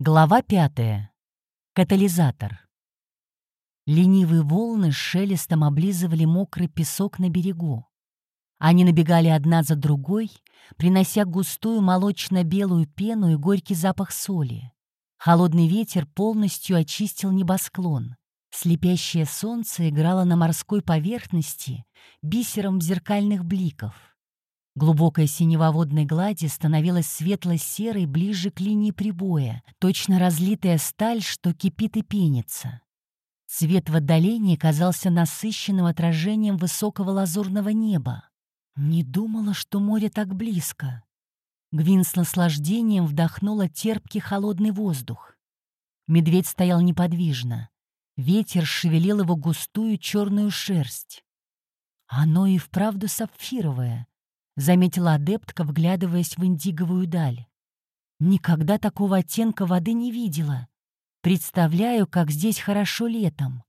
Глава пятая. Катализатор. Ленивые волны с шелестом облизывали мокрый песок на берегу. Они набегали одна за другой, принося густую молочно-белую пену и горький запах соли. Холодный ветер полностью очистил небосклон. Слепящее солнце играло на морской поверхности бисером зеркальных бликов. Глубокая синева водной глади становилась светло-серой ближе к линии прибоя, точно разлитая сталь, что кипит и пенится. Цвет в отдалении казался насыщенным отражением высокого лазурного неба. Не думала, что море так близко. Гвин с наслаждением вдохнула терпкий холодный воздух. Медведь стоял неподвижно. Ветер шевелил его густую черную шерсть. Оно и вправду сапфировое, заметила адептка, вглядываясь в индиговую даль. Никогда такого оттенка воды не видела. Представляю, как здесь хорошо летом.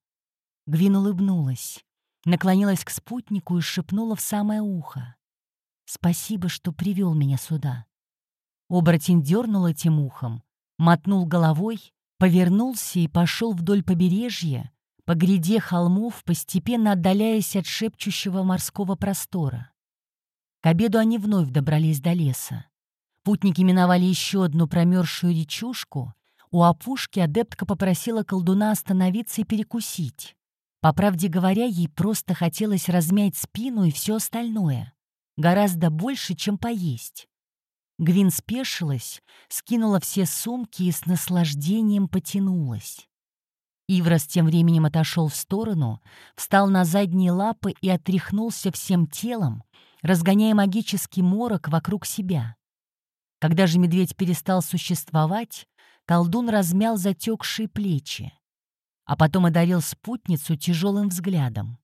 Гвин улыбнулась, наклонилась к спутнику и шепнула в самое ухо. «Спасибо, что привел меня сюда». Оборотень дернул этим ухом, мотнул головой, повернулся и пошел вдоль побережья, по гряде холмов, постепенно отдаляясь от шепчущего морского простора. К обеду они вновь добрались до леса. Путники миновали еще одну промерзшую речушку. У опушки адептка попросила колдуна остановиться и перекусить. По правде говоря, ей просто хотелось размять спину и все остальное. Гораздо больше, чем поесть. Гвин спешилась, скинула все сумки и с наслаждением потянулась. Иврос тем временем отошел в сторону, встал на задние лапы и отряхнулся всем телом, разгоняя магический морок вокруг себя. Когда же медведь перестал существовать, колдун размял затекшие плечи, а потом одарил спутницу тяжелым взглядом.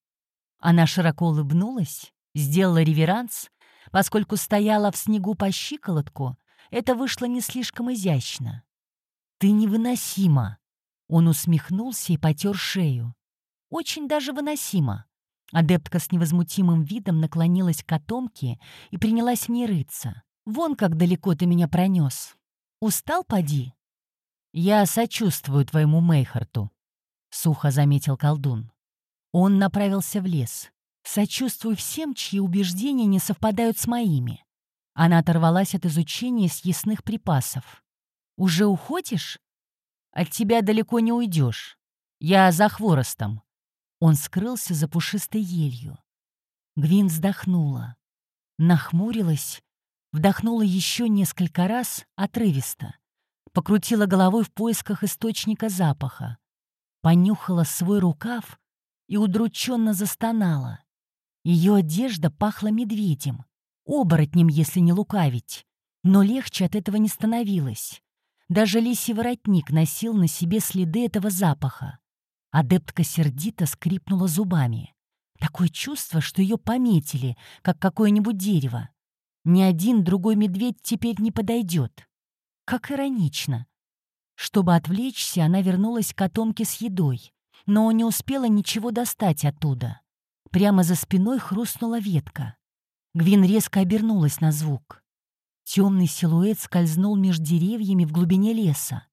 Она широко улыбнулась, сделала реверанс, поскольку стояла в снегу по щиколотку, это вышло не слишком изящно. «Ты невыносима!» Он усмехнулся и потер шею. «Очень даже выносимо. Адептка с невозмутимым видом наклонилась к котомке и принялась в рыться. «Вон как далеко ты меня пронес. Устал, поди?» «Я сочувствую твоему Мейхарту», — сухо заметил колдун. Он направился в лес. «Сочувствую всем, чьи убеждения не совпадают с моими». Она оторвалась от изучения съестных припасов. «Уже уходишь?» «От тебя далеко не уйдешь. Я за хворостом», он скрылся за пушистой елью. Гвин вздохнула. Нахмурилась, вдохнула еще несколько раз отрывисто. Покрутила головой в поисках источника запаха. Понюхала свой рукав и удрученно застонала. Ее одежда пахла медведем, оборотнем, если не лукавить. Но легче от этого не становилось. Даже лисий воротник носил на себе следы этого запаха. Адептка сердито скрипнула зубами. Такое чувство, что ее пометили, как какое-нибудь дерево. Ни один другой медведь теперь не подойдет. Как иронично. Чтобы отвлечься, она вернулась к котомке с едой, но не успела ничего достать оттуда. Прямо за спиной хрустнула ветка. Гвин резко обернулась на звук. Темный силуэт скользнул между деревьями в глубине леса.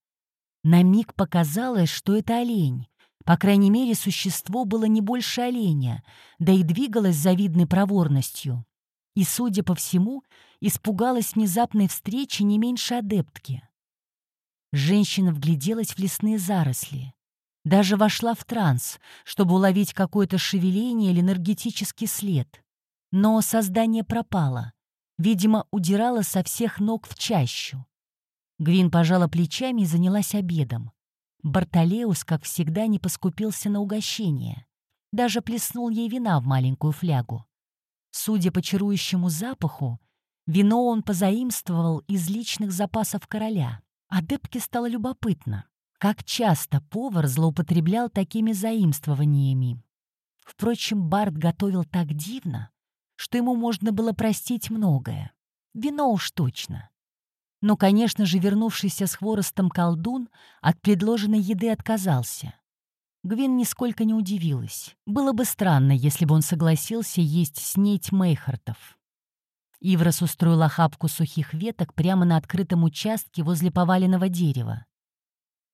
На миг показалось, что это олень, по крайней мере, существо было не больше оленя, да и двигалось завидной проворностью. И, судя по всему, испугалась внезапной встречи не меньше адептки. Женщина вгляделась в лесные заросли. Даже вошла в транс, чтобы уловить какое-то шевеление или энергетический след. Но создание пропало. Видимо, удирало со всех ног в чащу. Гвин пожала плечами и занялась обедом. Бартолеус, как всегда, не поскупился на угощение. Даже плеснул ей вина в маленькую флягу. Судя по чарующему запаху, вино он позаимствовал из личных запасов короля. Адепке стало любопытно, как часто повар злоупотреблял такими заимствованиями. Впрочем, Барт готовил так дивно, что ему можно было простить многое. Вино уж точно. Но, конечно же, вернувшийся с хворостом колдун от предложенной еды отказался. Гвин нисколько не удивилась. Было бы странно, если бы он согласился есть снеть Мейхартов. Иврос устроил охапку сухих веток прямо на открытом участке возле поваленного дерева.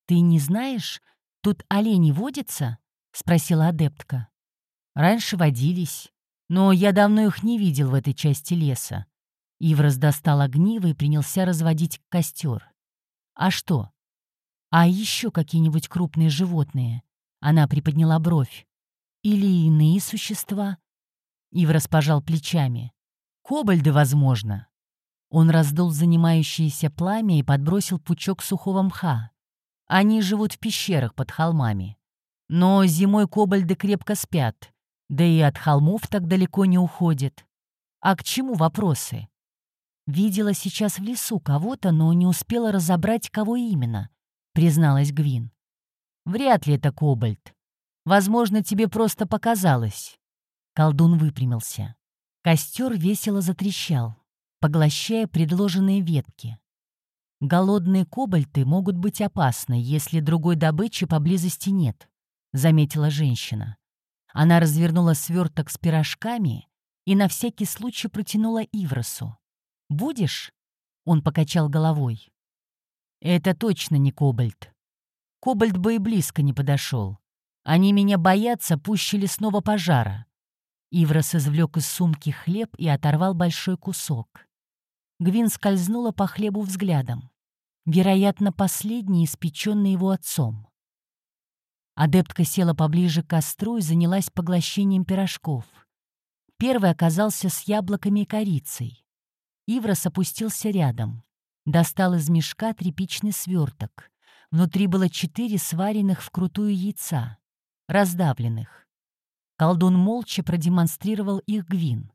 «Ты не знаешь, тут олени водятся?» — спросила адептка. «Раньше водились, но я давно их не видел в этой части леса». Иврос достал огниво и принялся разводить костер. «А что? А еще какие-нибудь крупные животные?» Она приподняла бровь. «Или иные существа?» Иврос пожал плечами. «Кобальды, возможно». Он раздул занимающееся пламя и подбросил пучок сухого мха. Они живут в пещерах под холмами. Но зимой кобальды крепко спят, да и от холмов так далеко не уходят. А к чему вопросы? Видела сейчас в лесу кого-то, но не успела разобрать, кого именно, призналась Гвин. Вряд ли это кобальт. Возможно, тебе просто показалось. Колдун выпрямился. Костер весело затрещал, поглощая предложенные ветки. Голодные кобальты могут быть опасны, если другой добычи поблизости нет, заметила женщина. Она развернула сверток с пирожками и на всякий случай протянула Ивросу. «Будешь?» — он покачал головой. «Это точно не кобальт. Кобальт бы и близко не подошел. Они меня боятся пуще лесного пожара». Иврос извлек из сумки хлеб и оторвал большой кусок. Гвин скользнула по хлебу взглядом. Вероятно, последний, испеченный его отцом. Адептка села поближе к костру и занялась поглощением пирожков. Первый оказался с яблоками и корицей. Иврос опустился рядом. Достал из мешка тряпичный сверток. Внутри было четыре сваренных вкрутую яйца, раздавленных. Колдун молча продемонстрировал их Гвин.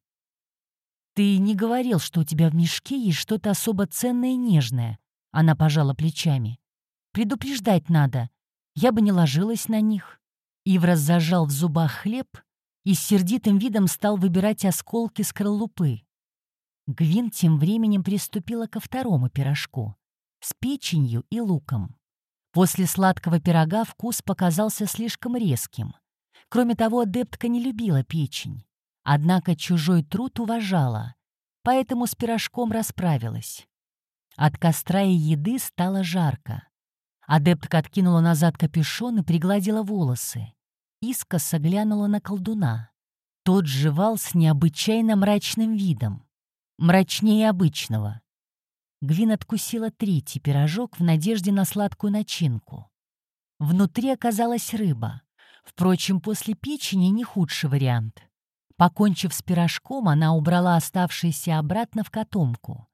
«Ты не говорил, что у тебя в мешке есть что-то особо ценное и нежное», — она пожала плечами. «Предупреждать надо. Я бы не ложилась на них». Иврос зажал в зубах хлеб и с сердитым видом стал выбирать осколки скорлупы. Гвин тем временем приступила ко второму пирожку с печенью и луком. После сладкого пирога вкус показался слишком резким. Кроме того, адептка не любила печень. Однако чужой труд уважала, поэтому с пирожком расправилась. От костра и еды стало жарко. Адептка откинула назад капюшон и пригладила волосы. Искоса глянула на колдуна. Тот жевал с необычайно мрачным видом мрачнее обычного. Гвин откусила третий пирожок в надежде на сладкую начинку. Внутри оказалась рыба. Впрочем, после печени не худший вариант. Покончив с пирожком, она убрала оставшиеся обратно в котомку,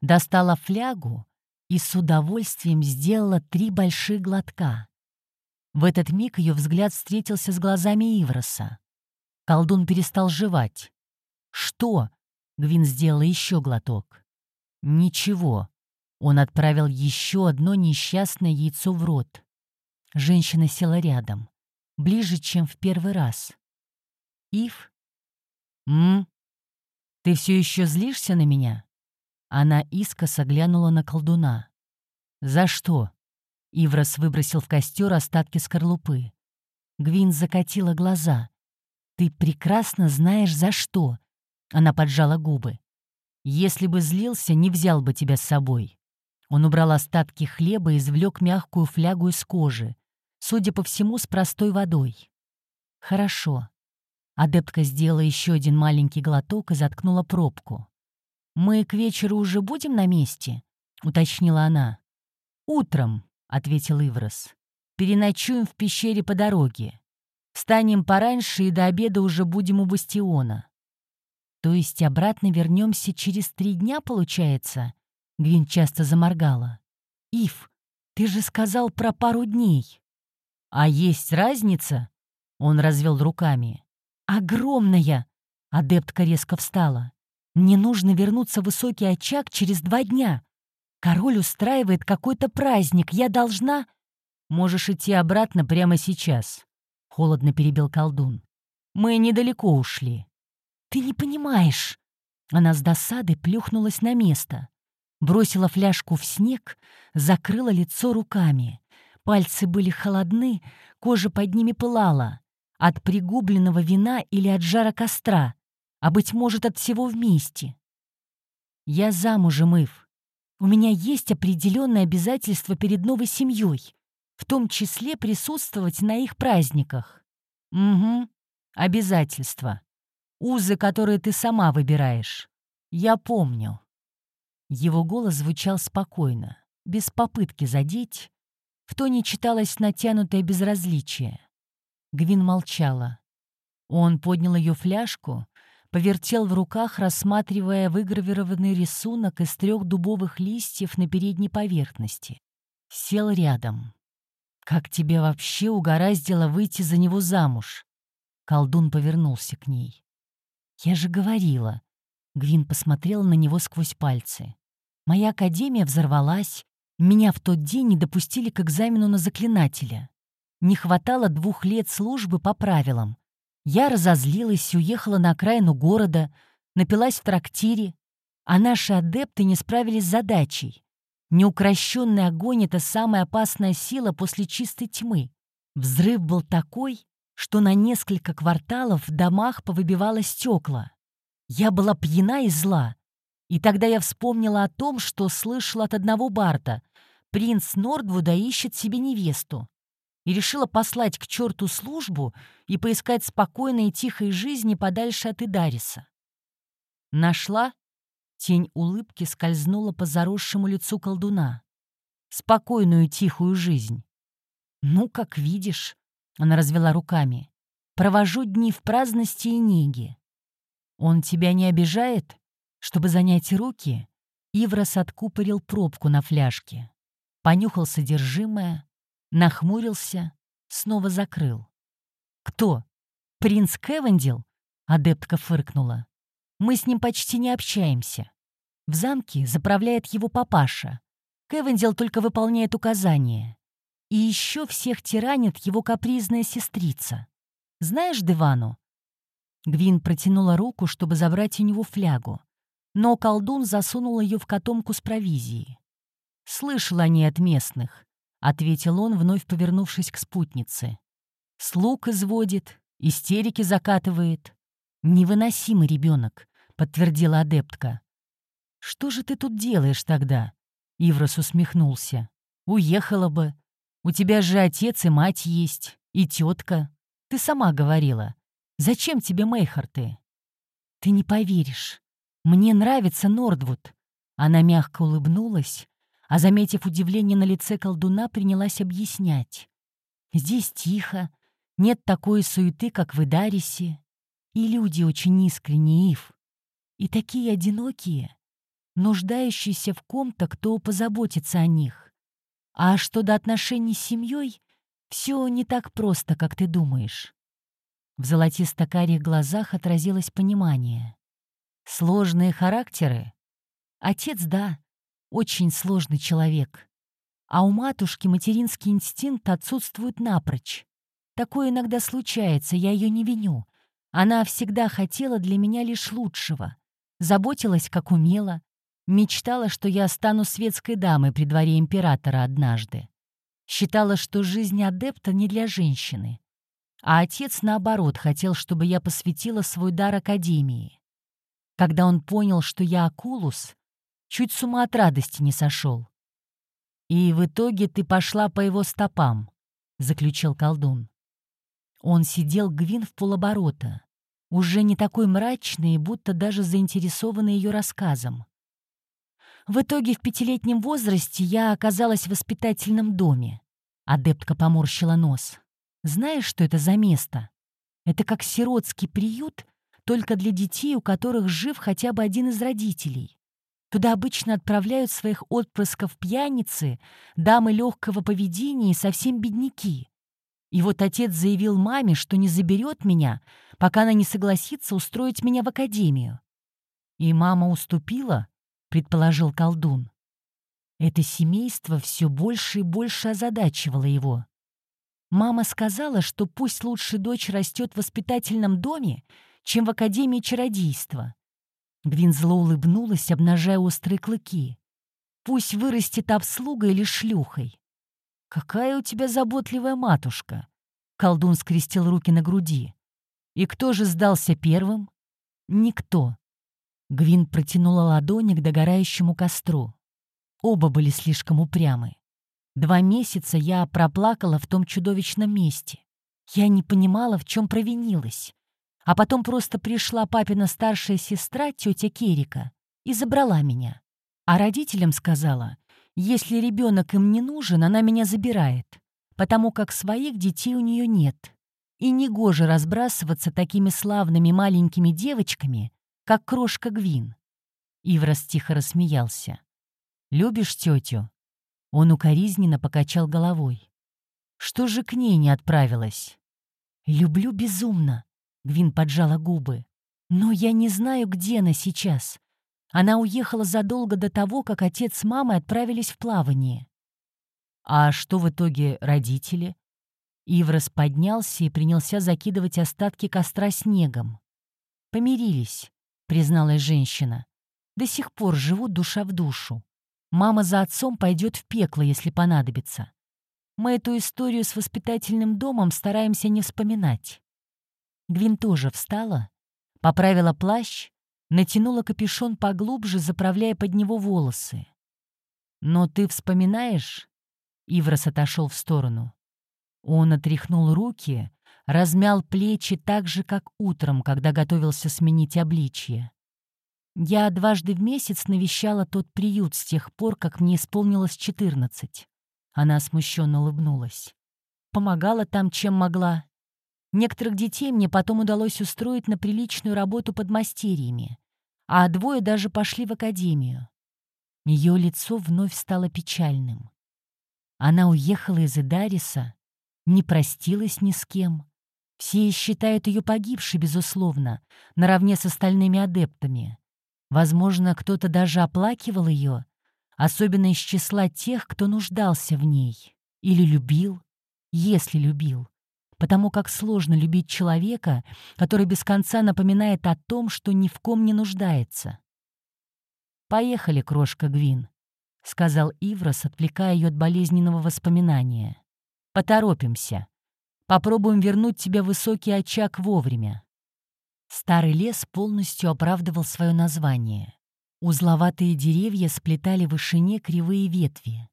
достала флягу и с удовольствием сделала три больших глотка. В этот миг ее взгляд встретился с глазами Ивроса. Колдун перестал жевать. «Что?» Гвин сделала еще глоток. Ничего. Он отправил еще одно несчастное яйцо в рот. Женщина села рядом, ближе, чем в первый раз. «Ив?» «М? Ты все еще злишься на меня?» Она искоса глянула на колдуна. «За что?» Иврос выбросил в костер остатки скорлупы. Гвин закатила глаза. «Ты прекрасно знаешь, за что. Она поджала губы. «Если бы злился, не взял бы тебя с собой». Он убрал остатки хлеба и извлек мягкую флягу из кожи, судя по всему, с простой водой. «Хорошо». Адептка сделала еще один маленький глоток и заткнула пробку. «Мы к вечеру уже будем на месте?» — уточнила она. «Утром», — ответил Иврос. «Переночуем в пещере по дороге. Встанем пораньше и до обеда уже будем у бастиона. То есть обратно вернемся через три дня, получается? Гвин часто заморгала. Ив, ты же сказал про пару дней. А есть разница? Он развел руками. Огромная! Адептка резко встала. Мне нужно вернуться в высокий очаг через два дня. Король устраивает какой-то праздник. Я должна... Можешь идти обратно прямо сейчас. Холодно перебил колдун. Мы недалеко ушли. «Ты не понимаешь!» Она с досадой плюхнулась на место, бросила фляжку в снег, закрыла лицо руками. Пальцы были холодны, кожа под ними пылала. От пригубленного вина или от жара костра, а, быть может, от всего вместе. Я замужем, Ив. У меня есть определенные обязательства перед новой семьей. в том числе присутствовать на их праздниках. Угу, обязательства. Узы, которые ты сама выбираешь. Я помню. Его голос звучал спокойно, без попытки задеть. В тоне читалось натянутое безразличие. Гвин молчала. Он поднял ее фляжку, повертел в руках, рассматривая выгравированный рисунок из трех дубовых листьев на передней поверхности. Сел рядом. «Как тебе вообще угораздило выйти за него замуж?» Колдун повернулся к ней. «Я же говорила». Гвин посмотрел на него сквозь пальцы. «Моя академия взорвалась. Меня в тот день не допустили к экзамену на заклинателя. Не хватало двух лет службы по правилам. Я разозлилась, уехала на окраину города, напилась в трактире, а наши адепты не справились с задачей. Неукрощенный огонь — это самая опасная сила после чистой тьмы. Взрыв был такой, что на несколько кварталов в домах повыбивало стекла. Я была пьяна и зла. И тогда я вспомнила о том, что слышала от одного барда. Принц Нордвуда ищет себе невесту и решила послать к черту службу и поискать спокойной и тихой жизни подальше от Идариса. Нашла? Тень улыбки скользнула по заросшему лицу колдуна. Спокойную тихую жизнь. Ну, как видишь, она развела руками. Провожу дни в праздности и неге. Он тебя не обижает? Чтобы занять руки, Иврос откупорил пробку на фляжке. Понюхал содержимое, Нахмурился, снова закрыл. «Кто? Принц Кевендил?» — адептка фыркнула. «Мы с ним почти не общаемся. В замке заправляет его папаша. Кевендил только выполняет указания. И еще всех тиранит его капризная сестрица. Знаешь Девану?» Гвин протянула руку, чтобы забрать у него флягу, но колдун засунул ее в котомку с провизией. Слышал они от местных ответил он, вновь повернувшись к спутнице. Слуг изводит, истерики закатывает. Невыносимый ребенок, подтвердила адептка. Что же ты тут делаешь тогда? Иврос усмехнулся. Уехала бы. У тебя же отец и мать есть, и тетка. Ты сама говорила. Зачем тебе Мейхарты? Ты не поверишь. Мне нравится Нордвуд. Она мягко улыбнулась, а, заметив удивление на лице колдуна, принялась объяснять. «Здесь тихо, нет такой суеты, как в Идарисе, и люди очень искренние, Ив, и такие одинокие, нуждающиеся в ком-то, кто позаботится о них. А что до отношений с семьей, все не так просто, как ты думаешь». В золотисто-карих глазах отразилось понимание. «Сложные характеры? Отец, да, очень сложный человек. А у матушки материнский инстинкт отсутствует напрочь. Такое иногда случается, я ее не виню. Она всегда хотела для меня лишь лучшего. Заботилась, как умела. Мечтала, что я стану светской дамой при дворе императора однажды. Считала, что жизнь адепта не для женщины. А отец, наоборот, хотел, чтобы я посвятила свой дар Академии. Когда он понял, что я Акулус, чуть с ума от радости не сошел. «И в итоге ты пошла по его стопам», — заключил колдун. Он сидел Гвин в полоборота, уже не такой мрачный, будто даже заинтересованный ее рассказом. В итоге в пятилетнем возрасте я оказалась в воспитательном доме. Адептка поморщила нос. Знаешь, что это за место? Это как сиротский приют, только для детей, у которых жив хотя бы один из родителей. Туда обычно отправляют своих отпрысков пьяницы, дамы легкого поведения и совсем бедняки. И вот отец заявил маме, что не заберет меня, пока она не согласится устроить меня в академию. И мама уступила, предположил колдун. Это семейство все больше и больше озадачивало его. Мама сказала, что пусть лучше дочь растет в воспитательном доме, чем в Академии чародейства. Гвин зло улыбнулась, обнажая острые клыки. «Пусть вырастет обслугой или шлюхой». «Какая у тебя заботливая матушка!» Колдун скрестил руки на груди. «И кто же сдался первым?» «Никто». Гвин протянула ладони к догорающему костру. Оба были слишком упрямы. Два месяца я проплакала в том чудовищном месте. Я не понимала, в чем провинилась. А потом просто пришла папина старшая сестра, тетя Керика, и забрала меня. А родителям сказала, если ребенок им не нужен, она меня забирает, потому как своих детей у нее нет. И негоже разбрасываться такими славными маленькими девочками, как крошка Гвин. Иврос тихо рассмеялся. «Любишь тетю?» Он укоризненно покачал головой. «Что же к ней не отправилась?» «Люблю безумно», — Гвин поджала губы. «Но я не знаю, где она сейчас. Она уехала задолго до того, как отец с мамой отправились в плавание». «А что в итоге родители?» Иврос поднялся и принялся закидывать остатки костра снегом. «Помирились», — призналась женщина. «До сих пор живут душа в душу. Мама за отцом пойдет в пекло, если понадобится. Мы эту историю с воспитательным домом стараемся не вспоминать». Гвин тоже встала, поправила плащ, натянула капюшон поглубже, заправляя под него волосы. «Но ты вспоминаешь?» Иврос отошел в сторону. Он отряхнул руки, размял плечи так же, как утром, когда готовился сменить обличье. Я дважды в месяц навещала тот приют с тех пор, как мне исполнилось четырнадцать. Она смущенно улыбнулась. Помогала там, чем могла. Некоторых детей мне потом удалось устроить на приличную работу под мастерьями, а двое даже пошли в академию. Ее лицо вновь стало печальным. Она уехала из Эдариса, не простилась ни с кем. Все считают ее погибшей, безусловно, наравне с остальными адептами. Возможно, кто-то даже оплакивал ее, особенно из числа тех, кто нуждался в ней. Или любил, если любил. Потому как сложно любить человека, который без конца напоминает о том, что ни в ком не нуждается. «Поехали, крошка Гвин», — сказал Иврос, отвлекая ее от болезненного воспоминания. Поторопимся. Попробуем вернуть тебе высокий очаг вовремя. Старый лес полностью оправдывал свое название. Узловатые деревья сплетали в вышине кривые ветви.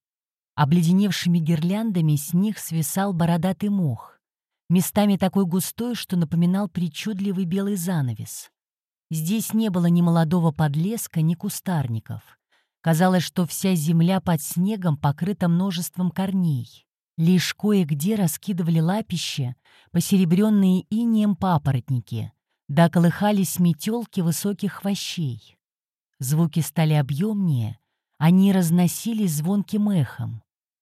Обледеневшими гирляндами с них свисал бородатый мох, местами такой густой, что напоминал причудливый белый занавес. Здесь не было ни молодого подлеска, ни кустарников. Казалось, что вся земля под снегом покрыта множеством корней. Лишь кое-где раскидывали лапище, посеребренные инеем папоротники, да колыхались метелки высоких хвощей. Звуки стали объемнее, они разносились звонким эхом.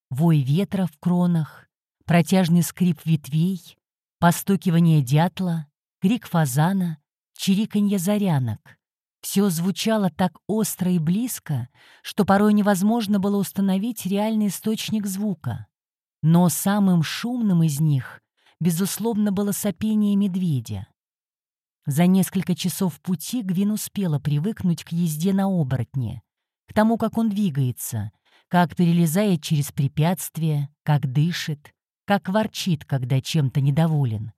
Вой ветра в кронах, протяжный скрип ветвей, постукивание дятла, крик фазана, чириканье зарянок. Все звучало так остро и близко, что порой невозможно было установить реальный источник звука. Но самым шумным из них, безусловно, было сопение медведя. За несколько часов пути Гвин успела привыкнуть к езде на оборотне, к тому, как он двигается, как перелезает через препятствия, как дышит, как ворчит, когда чем-то недоволен.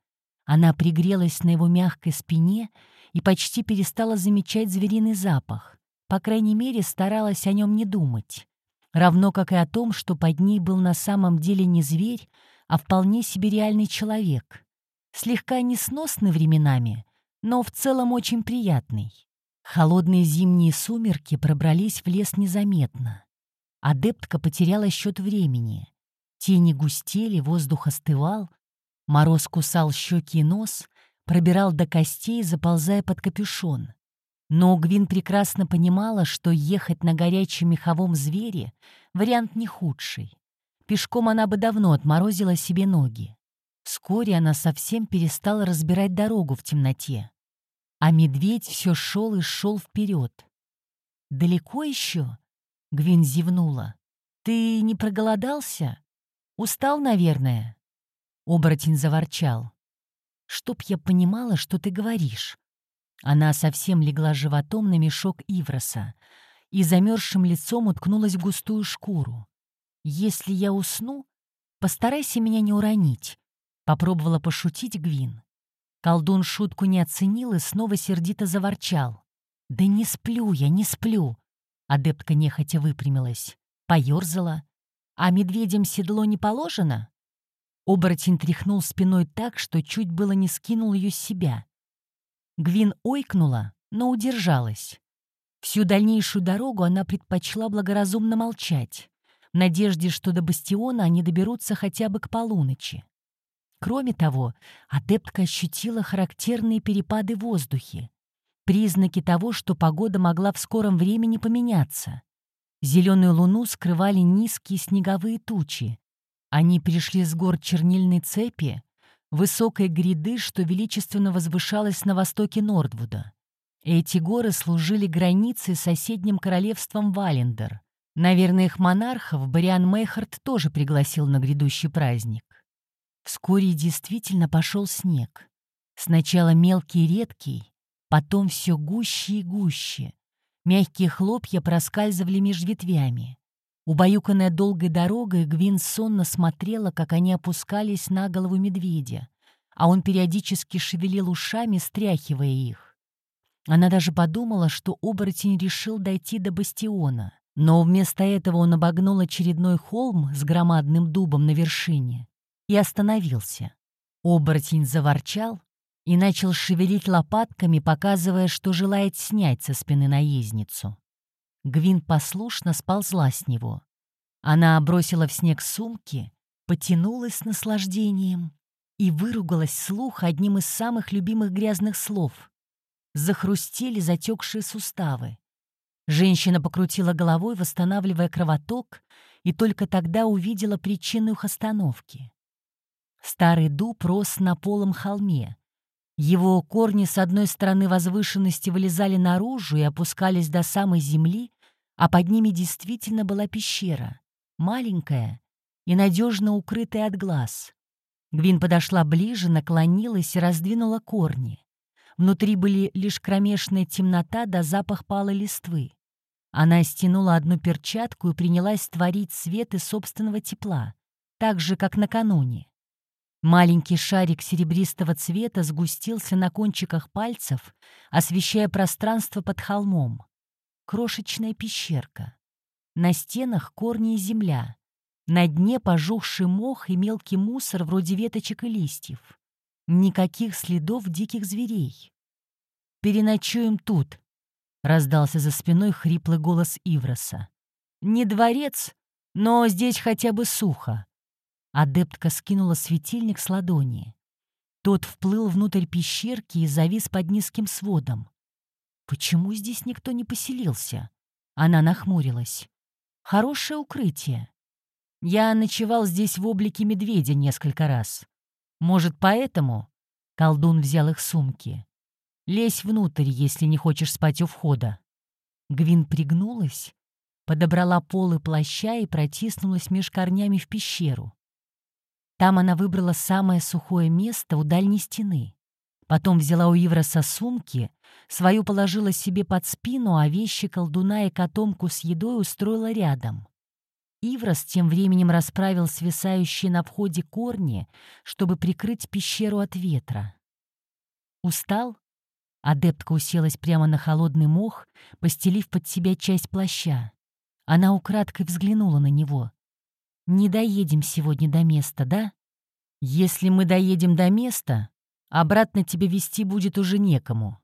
Она пригрелась на его мягкой спине и почти перестала замечать звериный запах. По крайней мере, старалась о нем не думать равно как и о том, что под ней был на самом деле не зверь, а вполне себе реальный человек. Слегка несносный временами, но в целом очень приятный. Холодные зимние сумерки пробрались в лес незаметно. Адептка потеряла счет времени. Тени густели, воздух остывал, мороз кусал щеки и нос, пробирал до костей, заползая под капюшон. Но Гвин прекрасно понимала, что ехать на горячем меховом звере — вариант не худший. Пешком она бы давно отморозила себе ноги. Вскоре она совсем перестала разбирать дорогу в темноте. А медведь все шел и шел вперед. «Далеко еще?» — Гвин зевнула. «Ты не проголодался? Устал, наверное?» Оборотень заворчал. «Чтоб я понимала, что ты говоришь. Она совсем легла животом на мешок Ивроса и замерзшим лицом уткнулась в густую шкуру. «Если я усну, постарайся меня не уронить», — попробовала пошутить Гвин. Колдун шутку не оценил и снова сердито заворчал. «Да не сплю я, не сплю!» Адептка нехотя выпрямилась, поёрзала. А медведям седло не положено?» Оборотень тряхнул спиной так, что чуть было не скинул ее с себя. Гвин ойкнула, но удержалась. Всю дальнейшую дорогу она предпочла благоразумно молчать, в надежде, что до бастиона они доберутся хотя бы к полуночи. Кроме того, адептка ощутила характерные перепады в воздухе, признаки того, что погода могла в скором времени поменяться. Зеленую луну скрывали низкие снеговые тучи. Они пришли с гор чернильной цепи, высокой гряды, что величественно возвышалась на востоке Нордвуда. Эти горы служили границей с соседним королевством Валендер. Наверное, их монархов Бариан Мейхард тоже пригласил на грядущий праздник. Вскоре действительно пошел снег. Сначала мелкий и редкий, потом все гуще и гуще. Мягкие хлопья проскальзывали меж ветвями. Убаюканная долгой дорогой, Гвин сонно смотрела, как они опускались на голову медведя, а он периодически шевелил ушами, стряхивая их. Она даже подумала, что оборотень решил дойти до бастиона. Но вместо этого он обогнул очередной холм с громадным дубом на вершине и остановился. Оборотень заворчал и начал шевелить лопатками, показывая, что желает снять со спины наездницу. Гвин послушно сползла с него. Она бросила в снег сумки, потянулась с наслаждением и выругалась слух одним из самых любимых грязных слов захрустели затекшие суставы. Женщина покрутила головой, восстанавливая кровоток, и только тогда увидела причину их остановки. Старый дуб рос на полом холме. Его корни с одной стороны возвышенности вылезали наружу и опускались до самой земли, а под ними действительно была пещера, маленькая и надежно укрытая от глаз. Гвин подошла ближе, наклонилась и раздвинула корни. Внутри были лишь кромешная темнота да запах палой листвы. Она стянула одну перчатку и принялась творить свет из собственного тепла, так же, как накануне. Маленький шарик серебристого цвета сгустился на кончиках пальцев, освещая пространство под холмом. Крошечная пещерка. На стенах корни и земля. На дне пожухший мох и мелкий мусор вроде веточек и листьев. Никаких следов диких зверей. «Переночуем тут», — раздался за спиной хриплый голос Ивроса. «Не дворец, но здесь хотя бы сухо». Адептка скинула светильник с ладони. Тот вплыл внутрь пещерки и завис под низким сводом. «Почему здесь никто не поселился?» Она нахмурилась. «Хорошее укрытие. Я ночевал здесь в облике медведя несколько раз. Может, поэтому?» Колдун взял их сумки. «Лезь внутрь, если не хочешь спать у входа». Гвин пригнулась, подобрала полы плаща и протиснулась меж корнями в пещеру. Там она выбрала самое сухое место у дальней стены. Потом взяла у Ивроса сумки, свою положила себе под спину, а вещи колдуна и котомку с едой устроила рядом. Иврос тем временем расправил свисающие на входе корни, чтобы прикрыть пещеру от ветра. «Устал?» Адептка уселась прямо на холодный мох, постелив под себя часть плаща. Она украдкой взглянула на него. «Не доедем сегодня до места, да? Если мы доедем до места, обратно тебе вести будет уже некому».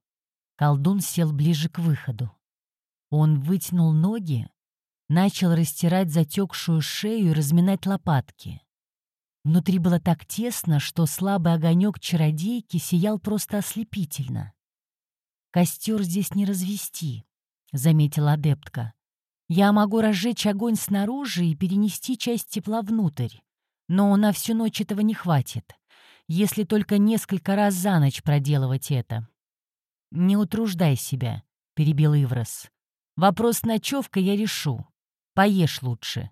Колдун сел ближе к выходу. Он вытянул ноги, начал растирать затекшую шею и разминать лопатки. Внутри было так тесно, что слабый огонек чародейки сиял просто ослепительно. «Костер здесь не развести», — заметила адептка. «Я могу разжечь огонь снаружи и перенести часть тепла внутрь, но на всю ночь этого не хватит, если только несколько раз за ночь проделывать это». «Не утруждай себя», — перебил Иврос. «Вопрос с ночевкой я решу. Поешь лучше».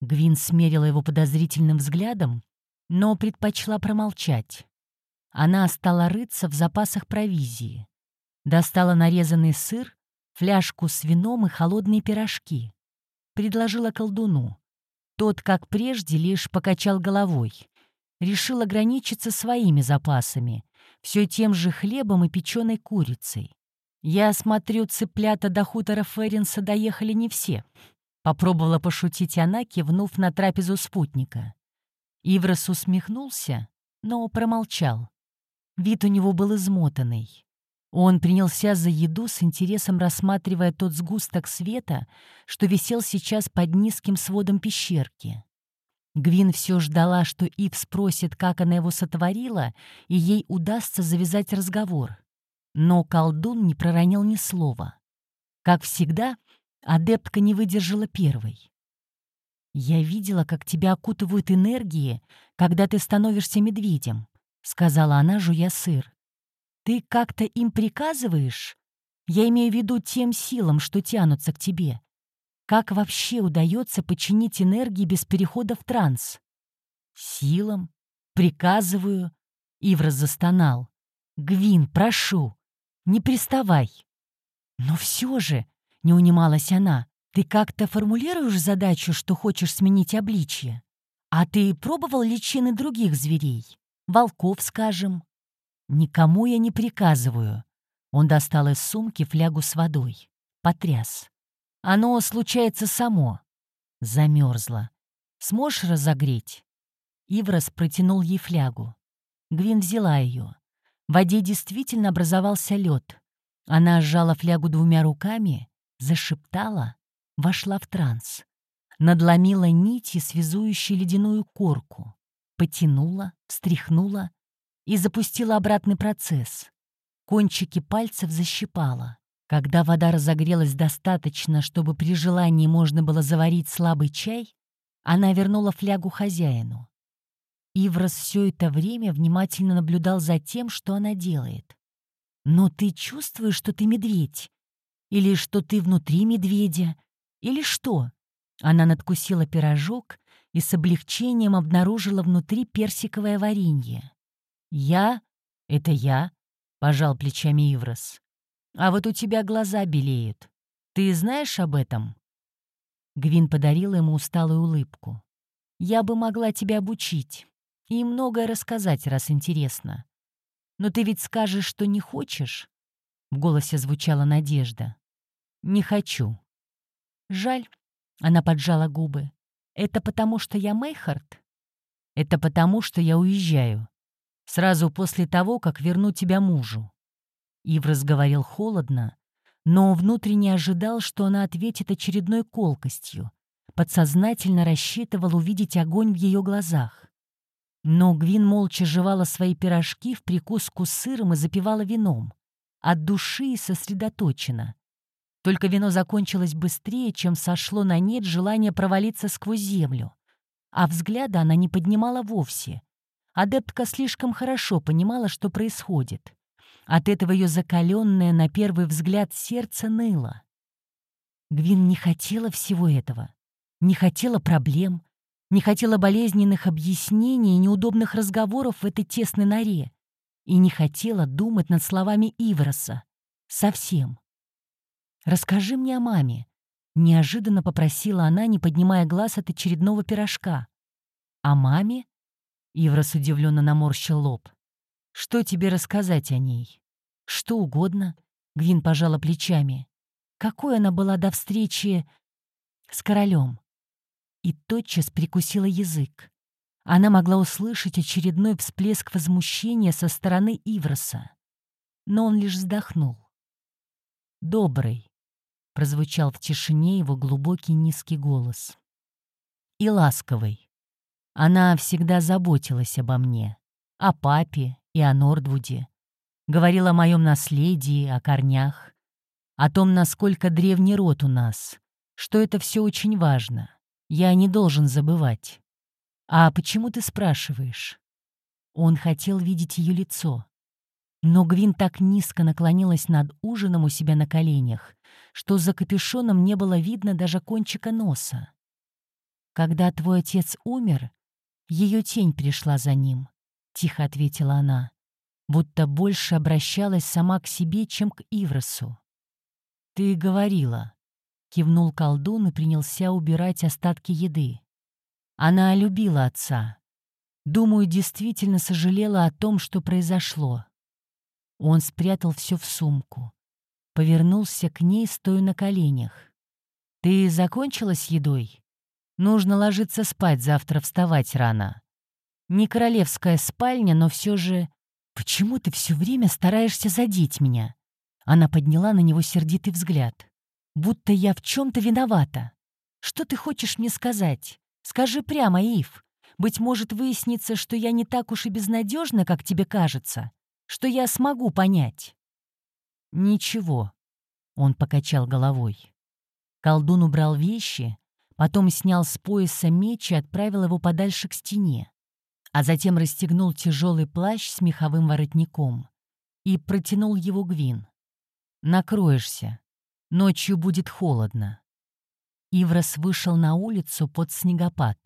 Гвин смерила его подозрительным взглядом, но предпочла промолчать. Она стала рыться в запасах провизии. Достала нарезанный сыр, фляжку с вином и холодные пирожки. Предложила колдуну. Тот, как прежде, лишь покачал головой. Решил ограничиться своими запасами, все тем же хлебом и печеной курицей. Я смотрю, цыплята до хутора Ференса доехали не все. Попробовала пошутить она, кивнув на трапезу спутника. Иврос усмехнулся, но промолчал. Вид у него был измотанный. Он принялся за еду с интересом рассматривая тот сгусток света, что висел сейчас под низким сводом пещерки. Гвин все ждала, что Ив спросит, как она его сотворила, и ей удастся завязать разговор. Но колдун не проронил ни слова. Как всегда, адептка не выдержала первой. «Я видела, как тебя окутывают энергии, когда ты становишься медведем», — сказала она, жуя сыр. «Ты как-то им приказываешь? Я имею в виду тем силам, что тянутся к тебе. Как вообще удается починить энергии без перехода в транс?» «Силам? Приказываю?» Иврос застонал. «Гвин, прошу, не приставай». «Но все же», — не унималась она, «ты как-то формулируешь задачу, что хочешь сменить обличье? А ты пробовал личины других зверей? Волков, скажем?» «Никому я не приказываю». Он достал из сумки флягу с водой. Потряс. «Оно случается само». Замерзло. «Сможешь разогреть?» Иврос протянул ей флягу. Гвин взяла ее. В воде действительно образовался лед. Она сжала флягу двумя руками, зашептала, вошла в транс. Надломила нити, связующие ледяную корку, потянула, встряхнула и запустила обратный процесс. Кончики пальцев защипала. Когда вода разогрелась достаточно, чтобы при желании можно было заварить слабый чай, она вернула флягу хозяину. Иврос все это время внимательно наблюдал за тем, что она делает. Но ты чувствуешь, что ты медведь? Или что ты внутри медведя? Или что?» Она надкусила пирожок и с облегчением обнаружила внутри персиковое варенье. «Я? Это я?» — пожал плечами Иврос. «А вот у тебя глаза белеют. Ты знаешь об этом?» Гвин подарила ему усталую улыбку. «Я бы могла тебя обучить и многое рассказать, раз интересно. «Но ты ведь скажешь, что не хочешь?» В голосе звучала надежда. «Не хочу». «Жаль», — она поджала губы. «Это потому, что я Мейхард?» «Это потому, что я уезжаю. Сразу после того, как верну тебя мужу». Иврос говорил холодно, но внутренне ожидал, что она ответит очередной колкостью. Подсознательно рассчитывал увидеть огонь в ее глазах. Но Гвин молча жевала свои пирожки в прикуску с сыром и запивала вином. От души и сосредоточена. Только вино закончилось быстрее, чем сошло на нет желание провалиться сквозь землю. А взгляда она не поднимала вовсе. Адептка слишком хорошо понимала, что происходит. От этого ее закаленное на первый взгляд сердце ныло. Гвин не хотела всего этого. Не хотела проблем, не хотела болезненных объяснений и неудобных разговоров в этой тесной норе. И не хотела думать над словами Ивроса. Совсем. «Расскажи мне о маме», — неожиданно попросила она, не поднимая глаз от очередного пирожка. «О маме?» — Иврос удивленно наморщил лоб. «Что тебе рассказать о ней?» «Что угодно», — Гвин пожала плечами. «Какой она была до встречи с королем?» и тотчас прикусила язык. Она могла услышать очередной всплеск возмущения со стороны Ивроса. Но он лишь вздохнул. «Добрый», — прозвучал в тишине его глубокий низкий голос. «И ласковый. Она всегда заботилась обо мне, о папе и о Нордвуде. Говорила о моем наследии, о корнях, о том, насколько древний род у нас, что это все очень важно. Я не должен забывать. А почему ты спрашиваешь? Он хотел видеть ее лицо. Но Гвин так низко наклонилась над ужином у себя на коленях, что за капюшоном не было видно даже кончика носа. «Когда твой отец умер, ее тень пришла за ним», — тихо ответила она, будто больше обращалась сама к себе, чем к Ивросу. «Ты говорила», Кивнул колдун и принялся убирать остатки еды. Она любила отца. Думаю, действительно сожалела о том, что произошло. Он спрятал все в сумку. Повернулся к ней, стоя на коленях. «Ты закончила с едой? Нужно ложиться спать, завтра вставать рано. Не королевская спальня, но все же... Почему ты все время стараешься задеть меня?» Она подняла на него сердитый взгляд. «Будто я в чем-то виновата. Что ты хочешь мне сказать? Скажи прямо, Ив. Быть может, выяснится, что я не так уж и безнадежна, как тебе кажется, что я смогу понять». «Ничего», — он покачал головой. Колдун убрал вещи, потом снял с пояса меч и отправил его подальше к стене, а затем расстегнул тяжелый плащ с меховым воротником и протянул его Гвин. «Накроешься. Ночью будет холодно». Иврос вышел на улицу под снегопад.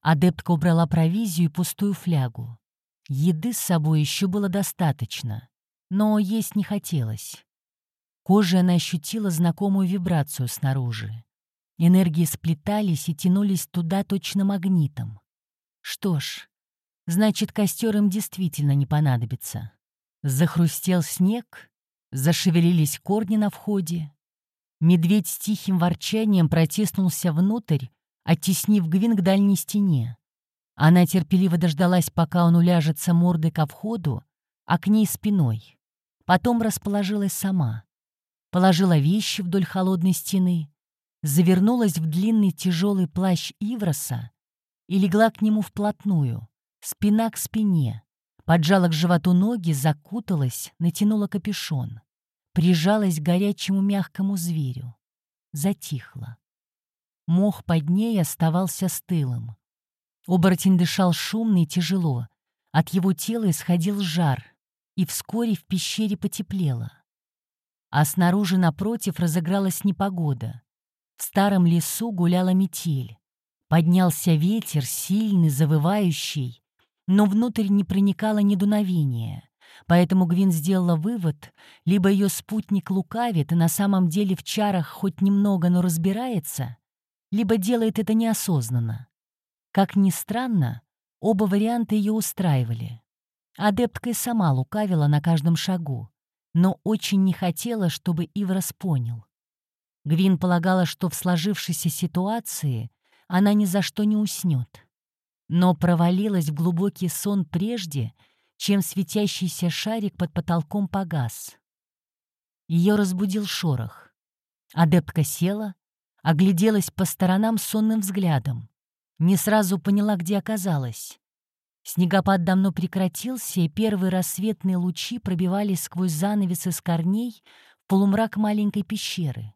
Адептка убрала провизию и пустую флягу. Еды с собой еще было достаточно, но есть не хотелось. Кожей она ощутила знакомую вибрацию снаружи. Энергии сплетались и тянулись туда точно магнитом. Что ж, значит, костер им действительно не понадобится. Захрустел снег, зашевелились корни на входе. Медведь с тихим ворчанием протиснулся внутрь, оттеснив Гвин к дальней стене. Она терпеливо дождалась, пока он уляжется мордой ко входу, а к ней спиной. Потом расположилась сама. Положила вещи вдоль холодной стены, завернулась в длинный тяжелый плащ Ивроса и легла к нему вплотную, спина к спине, поджала к животу ноги, закуталась, натянула капюшон, прижалась к горячему мягкому зверю. Затихла. Мох под ней оставался стылым. Оборотень дышал шумно и тяжело. От его тела исходил жар, и вскоре в пещере потеплело. А снаружи напротив разыгралась непогода. В старом лесу гуляла метель. Поднялся ветер, сильный, завывающий, но внутрь не проникало ни дуновения. Поэтому Гвин сделала вывод, либо ее спутник лукавит и на самом деле в чарах хоть немного, но разбирается, либо делает это неосознанно. Как ни странно, оба варианта ее устраивали. Адептка и сама лукавила на каждом шагу, но очень не хотела, чтобы Иврос понял. Гвин полагала, что в сложившейся ситуации она ни за что не уснет. Но провалилась в глубокий сон прежде, чем светящийся шарик под потолком погас. Ее разбудил шорох. Адептка села, огляделась по сторонам сонным взглядом. Не сразу поняла, где оказалась. Снегопад давно прекратился, и первые рассветные лучи пробивались сквозь занавес из корней в полумрак маленькой пещеры.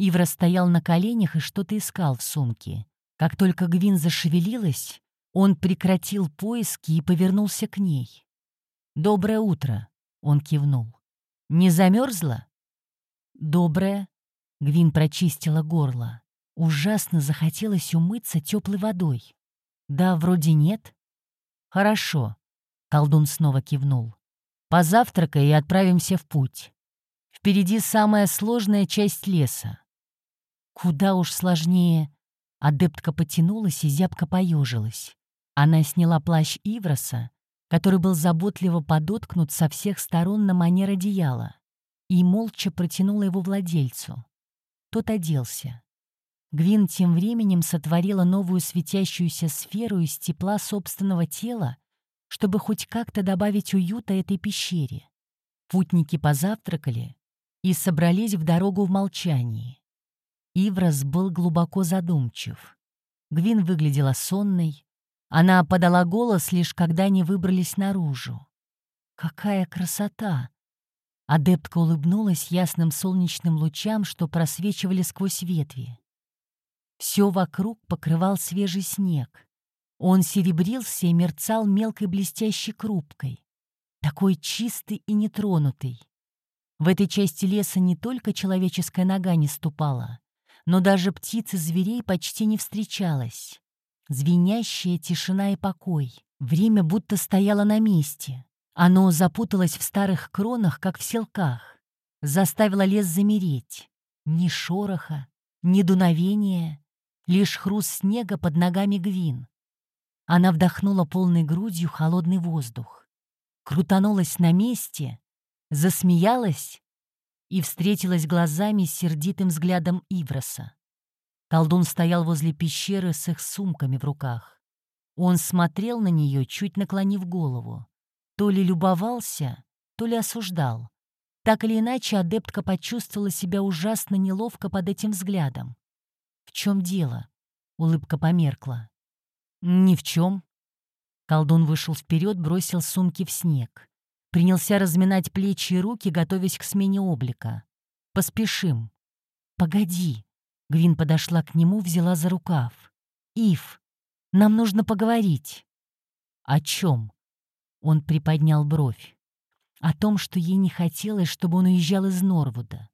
Ивра стоял на коленях и что-то искал в сумке. Как только Гвин зашевелилась, он прекратил поиски и повернулся к ней. «Доброе утро», — он кивнул. «Не замерзла?» «Доброе», — Гвин прочистила горло. Ужасно захотелось умыться теплой водой. «Да, вроде нет». «Хорошо», — колдун снова кивнул. «Позавтракай и отправимся в путь. Впереди самая сложная часть леса. Куда уж сложнее. Адептка потянулась и зябко поежилась. Она сняла плащ Ивроса, который был заботливо подоткнут со всех сторон на манер одеяла, и молча протянула его владельцу. Тот оделся. Гвин тем временем сотворила новую светящуюся сферу из тепла собственного тела, чтобы хоть как-то добавить уюта этой пещере. Путники позавтракали и собрались в дорогу в молчании. Иврос был глубоко задумчив. Гвин выглядела сонной. Она подала голос лишь когда они выбрались наружу. «Какая красота!» Адептка улыбнулась ясным солнечным лучам, что просвечивали сквозь ветви. Все вокруг покрывал свежий снег. Он серебрился и мерцал мелкой блестящей крупкой, такой чистый и нетронутый. В этой части леса не только человеческая нога не ступала, но даже птиц и зверей почти не встречалось. Звенящая тишина и покой. Время будто стояло на месте. Оно запуталось в старых кронах, как в селках. Заставило лес замереть. Ни шороха, ни дуновения, лишь хруст снега под ногами Гвин. Она вдохнула полной грудью холодный воздух. Крутанулась на месте, засмеялась и встретилась глазами с сердитым взглядом Ивроса. Колдун стоял возле пещеры с их сумками в руках. Он смотрел на нее, чуть наклонив голову. То ли любовался, то ли осуждал. Так или иначе, адептка почувствовала себя ужасно неловко под этим взглядом. «В чем дело?» — улыбка померкла. «Ни в чем». Колдун вышел вперед, бросил сумки в снег. Принялся разминать плечи и руки, готовясь к смене облика. «Поспешим». «Погоди». Гвин подошла к нему, взяла за рукав. «Ив, нам нужно поговорить». «О чем?» Он приподнял бровь. О том, что ей не хотелось, чтобы он уезжал из Норвуда.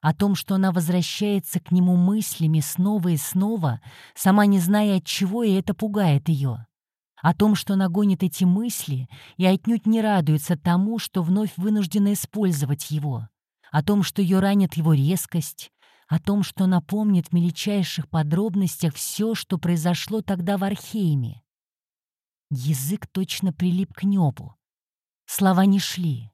О том, что она возвращается к нему мыслями снова и снова, сама не зная от чего, и это пугает ее о том, что она гонит эти мысли и отнюдь не радуется тому, что вновь вынуждена использовать его, о том, что ее ранит его резкость, о том, что напомнит в мельчайших подробностях все, что произошло тогда в Архейме. Язык точно прилип к небу. Слова не шли.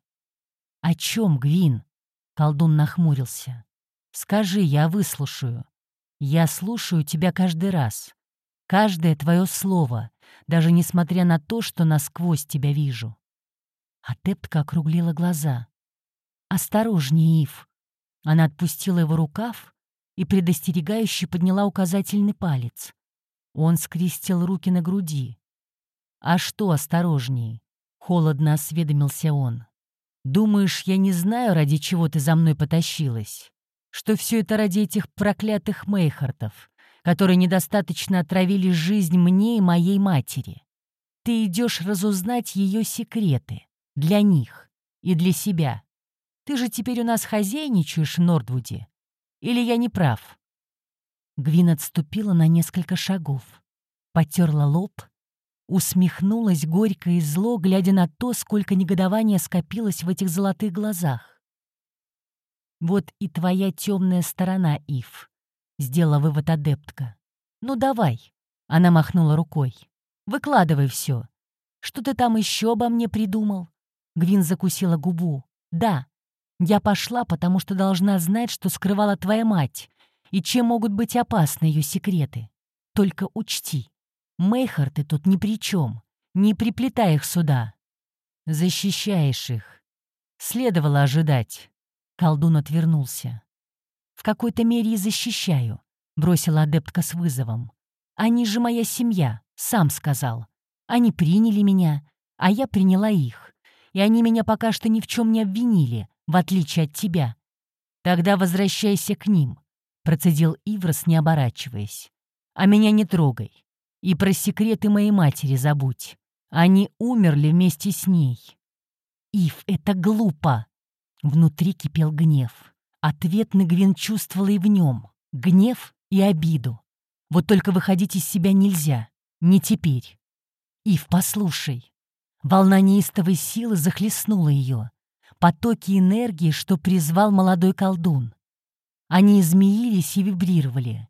«О чем, Гвин?» — колдун нахмурился. «Скажи, я выслушаю. Я слушаю тебя каждый раз. Каждое твое слово, даже несмотря на то, что насквозь тебя вижу. Адептка округлила глаза. «Осторожнее, Ив!» Она отпустила его рукав и предостерегающе подняла указательный палец. Он скрестил руки на груди. «А что осторожнее?» — холодно осведомился он. «Думаешь, я не знаю, ради чего ты за мной потащилась? Что все это ради этих проклятых Мейхартов? Которые недостаточно отравили жизнь мне и моей матери. Ты идешь разузнать ее секреты. Для них и для себя. Ты же теперь у нас хозяйничаешь в Нордвуде. Или я не прав?» Гвин отступила на несколько шагов, потерла лоб, усмехнулась горько и зло, глядя на то, сколько негодования скопилось в этих золотых глазах. «Вот и твоя темная сторона, Ив. Сделала вывод адептка. «Ну давай», — она махнула рукой. «Выкладывай все. Что ты там еще обо мне придумал?» Гвин закусила губу. «Да, я пошла, потому что должна знать, что скрывала твоя мать, и чем могут быть опасны ее секреты. Только учти, Мейхар ты тут ни при чем. Не приплетай их сюда. Защищаешь их. Следовало ожидать. Колдун отвернулся. В какой-то мере и защищаю», — бросила адептка с вызовом. «Они же моя семья, сам сказал. Они приняли меня, а я приняла их. И они меня пока что ни в чем не обвинили, в отличие от тебя. Тогда возвращайся к ним», — процедил Иврос, не оборачиваясь. «А меня не трогай. И про секреты моей матери забудь. Они умерли вместе с ней». «Ив, это глупо!» Внутри кипел гнев. Ответный Гвин чувствовала и в нем гнев и обиду. Вот только выходить из себя нельзя. Не теперь. Ив, послушай. Волна неистовой силы захлестнула ее. Потоки энергии, что призвал молодой колдун. Они измеились и вибрировали.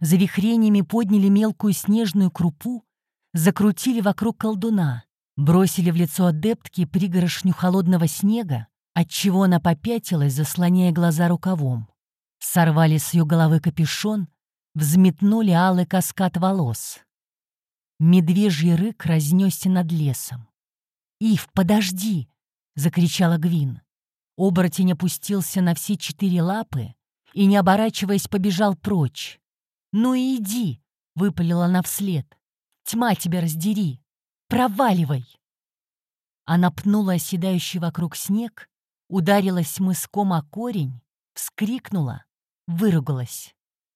Завихрениями подняли мелкую снежную крупу, закрутили вокруг колдуна, бросили в лицо адептки пригорошню холодного снега, отчего она попятилась, заслоняя глаза рукавом. Сорвали с ее головы капюшон, взметнули алый каскад волос. Медвежий рык разнесся над лесом. «Ив, подожди!» — закричала Гвин. Оборотень опустился на все четыре лапы и, не оборачиваясь, побежал прочь. «Ну и иди!» — выпалила она вслед. «Тьма тебя раздери! Проваливай!» Она пнула оседающий вокруг снег ударилась мыском о корень, вскрикнула, выругалась.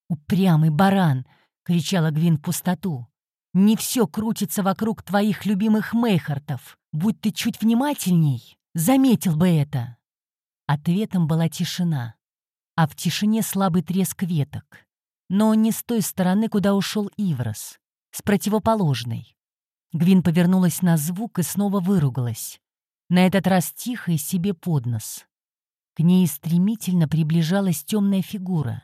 «Упрямый баран!» — кричала Гвин в пустоту. «Не все крутится вокруг твоих любимых Мейхартов. Будь ты чуть внимательней, заметил бы это!» Ответом была тишина, а в тишине слабый треск веток. Но не с той стороны, куда ушел Иврос, с противоположной. Гвин повернулась на звук и снова выругалась. На этот раз тихо и себе под нос. К ней стремительно приближалась темная фигура.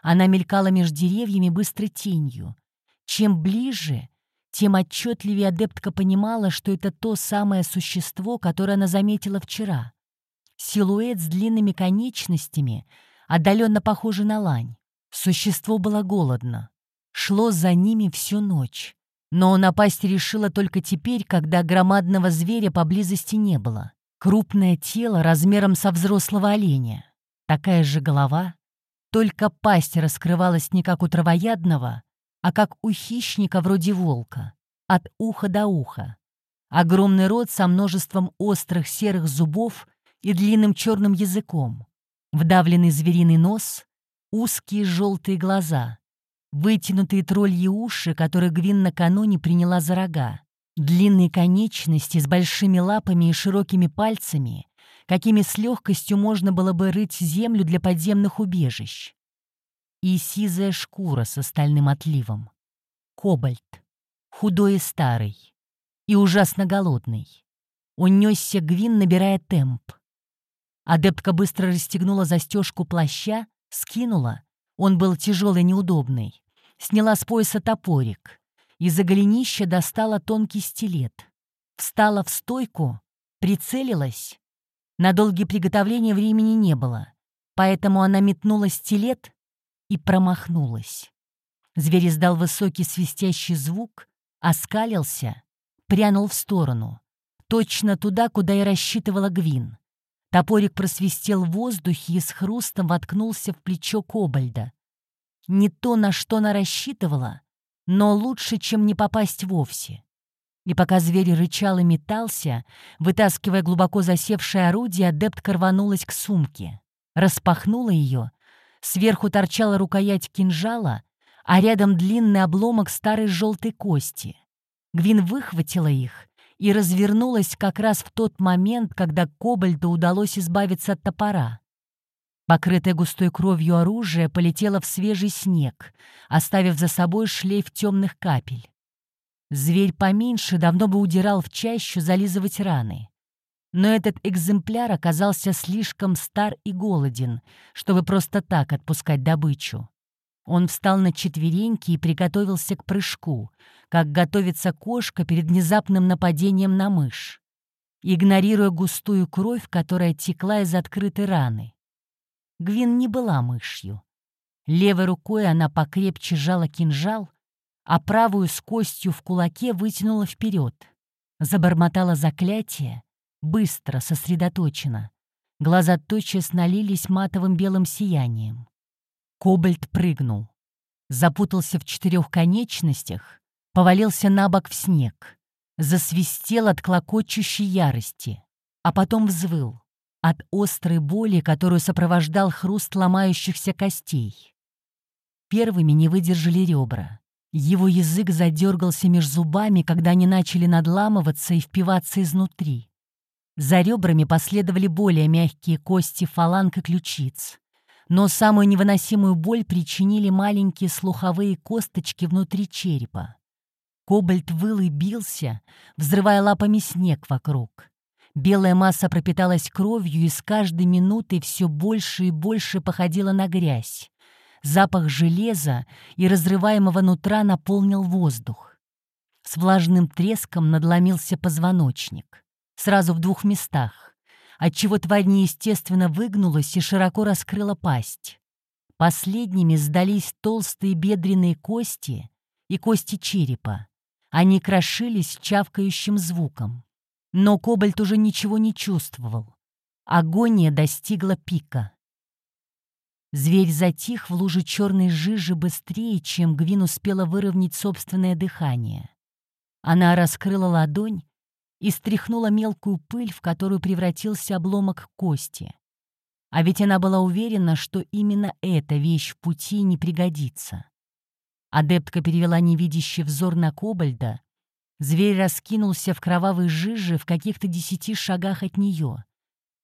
Она мелькала между деревьями быстрой тенью. Чем ближе, тем отчетливее адептка понимала, что это то самое существо, которое она заметила вчера. Силуэт с длинными конечностями, отдаленно похожий на лань. Существо было голодно. Шло за ними всю ночь. Но напасть решила только теперь, когда громадного зверя поблизости не было. Крупное тело размером со взрослого оленя. Такая же голова. Только пасть раскрывалась не как у травоядного, а как у хищника вроде волка. От уха до уха. Огромный рот со множеством острых серых зубов и длинным черным языком. Вдавленный звериный нос, узкие желтые глаза, вытянутые тролльи уши, которые Гвин накануне приняла за рога, длинные конечности с большими лапами и широкими пальцами, какими с легкостью можно было бы рыть землю для подземных убежищ. И сизая шкура с остальным отливом. Кобальт. Худой и старый. И ужасно голодный. Унесся Гвин, набирая темп. Адептка быстро расстегнула застежку плаща, скинула. Он был тяжелый и неудобный. Сняла с пояса топорик. Из-за голенища достала тонкий стилет. Встала в стойку, прицелилась. На долгие приготовления времени не было, поэтому она метнула стилет и промахнулась. Зверь издал высокий свистящий звук, оскалился, прянул в сторону. Точно туда, куда и рассчитывала Гвин. Топорик просвистел в воздухе и с хрустом воткнулся в плечо Кобальда. Не то, на что она рассчитывала, но лучше, чем не попасть вовсе. И пока зверь рычал и метался, вытаскивая глубоко засевшее орудие, адепт рванулась к сумке. Распахнула ее. Сверху торчала рукоять кинжала, а рядом длинный обломок старой желтой кости. Гвин выхватила их и развернулась как раз в тот момент, когда Кобальду удалось избавиться от топора. Покрытое густой кровью оружие полетело в свежий снег, оставив за собой шлейф темных капель. Зверь поменьше давно бы удирал в чащу зализывать раны. Но этот экземпляр оказался слишком стар и голоден, чтобы просто так отпускать добычу. Он встал на четвереньки и приготовился к прыжку, как готовится кошка перед внезапным нападением на мышь, игнорируя густую кровь, которая текла из открытой раны. Гвин не была мышью. Левой рукой она покрепче сжала кинжал, а правую с костью в кулаке вытянула вперед. Забормотала заклятие, быстро, сосредоточенно. Глаза тотчас налились матовым белым сиянием. Кобальт прыгнул. Запутался в четырех конечностях, повалился на бок в снег. Засвистел от клокочущей ярости, а потом взвыл от острой боли, которую сопровождал хруст ломающихся костей. Первыми не выдержали ребра. Его язык задергался меж зубами, когда они начали надламываться и впиваться изнутри. За ребрами последовали более мягкие кости фаланг и ключиц но самую невыносимую боль причинили маленькие слуховые косточки внутри черепа. Кобальт выл и бился, взрывая лапами снег вокруг. Белая масса пропиталась кровью и с каждой минутой все больше и больше походила на грязь. Запах железа и разрываемого нутра наполнил воздух. С влажным треском надломился позвоночник. Сразу в двух местах отчего тварь неестественно выгнулась и широко раскрыла пасть. Последними сдались толстые бедренные кости и кости черепа. Они крошились чавкающим звуком. Но Кобальт уже ничего не чувствовал. Агония достигла пика. Зверь затих в луже черной жижи быстрее, чем Гвин успела выровнять собственное дыхание. Она раскрыла ладонь и стряхнула мелкую пыль, в которую превратился обломок кости. А ведь она была уверена, что именно эта вещь в пути не пригодится. Адептка перевела невидящий взор на Кобальда. Зверь раскинулся в кровавой жиже в каких-то десяти шагах от нее.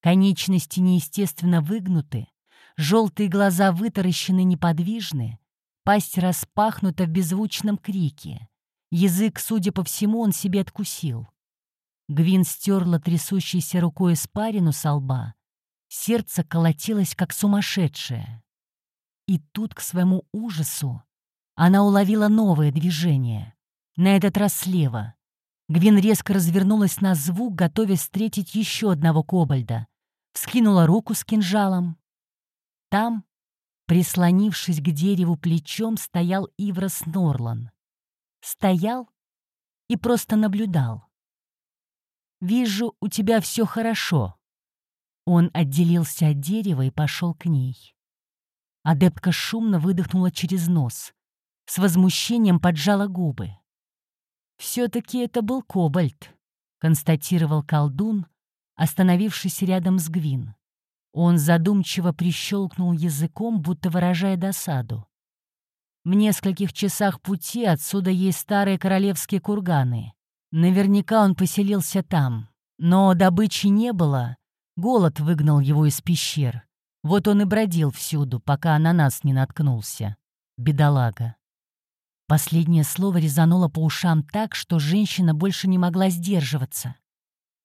Конечности неестественно выгнуты, желтые глаза вытаращены неподвижны, пасть распахнута в беззвучном крике. Язык, судя по всему, он себе откусил. Гвин стерла трясущейся рукой испарину со лба. Сердце колотилось, как сумасшедшее. И тут, к своему ужасу, она уловила новое движение. На этот раз слева. Гвин резко развернулась на звук, готовясь встретить еще одного кобальда. вскинула руку с кинжалом. Там, прислонившись к дереву плечом, стоял Иврос Норлан. Стоял и просто наблюдал. «Вижу, у тебя все хорошо». Он отделился от дерева и пошел к ней. Адептка шумно выдохнула через нос. С возмущением поджала губы. «Все-таки это был кобальт», — констатировал колдун, остановившись рядом с Гвин. Он задумчиво прищелкнул языком, будто выражая досаду. В нескольких часах пути отсюда есть старые королевские курганы. Наверняка он поселился там. Но добычи не было. Голод выгнал его из пещер. Вот он и бродил всюду, пока на нас не наткнулся. Бедолага. Последнее слово резануло по ушам так, что женщина больше не могла сдерживаться.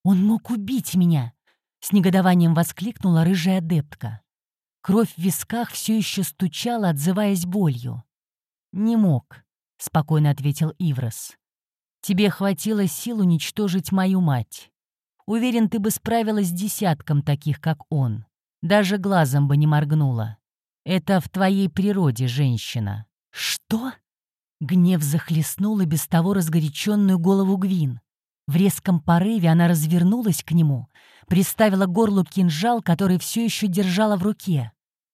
«Он мог убить меня!» — с негодованием воскликнула рыжая адептка. Кровь в висках все еще стучала, отзываясь болью. «Не мог», — спокойно ответил Иврос. «Тебе хватило сил уничтожить мою мать. Уверен, ты бы справилась с десятком таких, как он. Даже глазом бы не моргнула. Это в твоей природе, женщина». «Что?» Гнев захлестнул и без того разгоряченную голову Гвин. В резком порыве она развернулась к нему, приставила горлу кинжал, который все еще держала в руке.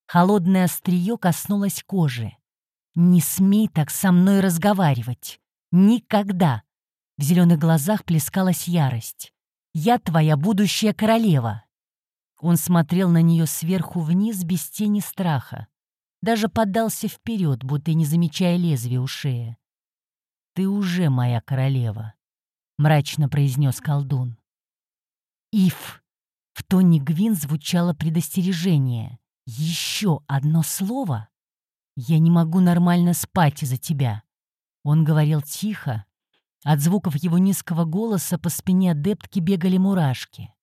Холодное острие коснулось кожи. «Не смей так со мной разговаривать. Никогда!» В зеленых глазах плескалась ярость. «Я твоя будущая королева!» Он смотрел на нее сверху вниз без тени страха. Даже поддался вперед, будто не замечая лезвия у шеи. «Ты уже моя королева», — мрачно произнес колдун. «Ив!» — в тоне Гвин звучало предостережение. «Еще одно слово? Я не могу нормально спать из-за тебя». Он говорил тихо. От звуков его низкого голоса по спине адептки бегали мурашки.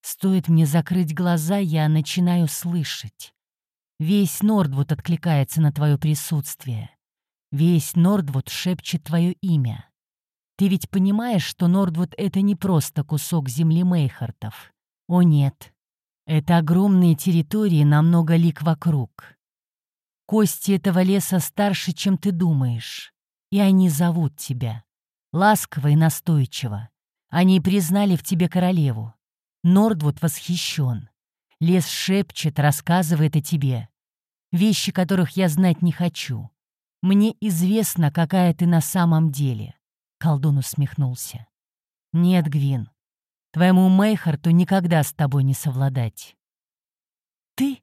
Стоит мне закрыть глаза, я начинаю слышать. Весь Нордвуд откликается на твое присутствие. Весь Нордвуд шепчет твое имя. Ты ведь понимаешь, что Нордвуд — это не просто кусок земли Мейхартов. О нет, это огромные территории на много лик вокруг. Кости этого леса старше, чем ты думаешь, и они зовут тебя. Ласково и настойчиво. Они признали в тебе королеву. Нордвуд восхищен. Лес шепчет, рассказывает о тебе. Вещи, которых я знать не хочу. Мне известно, какая ты на самом деле. Колдун усмехнулся. Нет, Гвин, твоему Мейхарту никогда с тобой не совладать. Ты?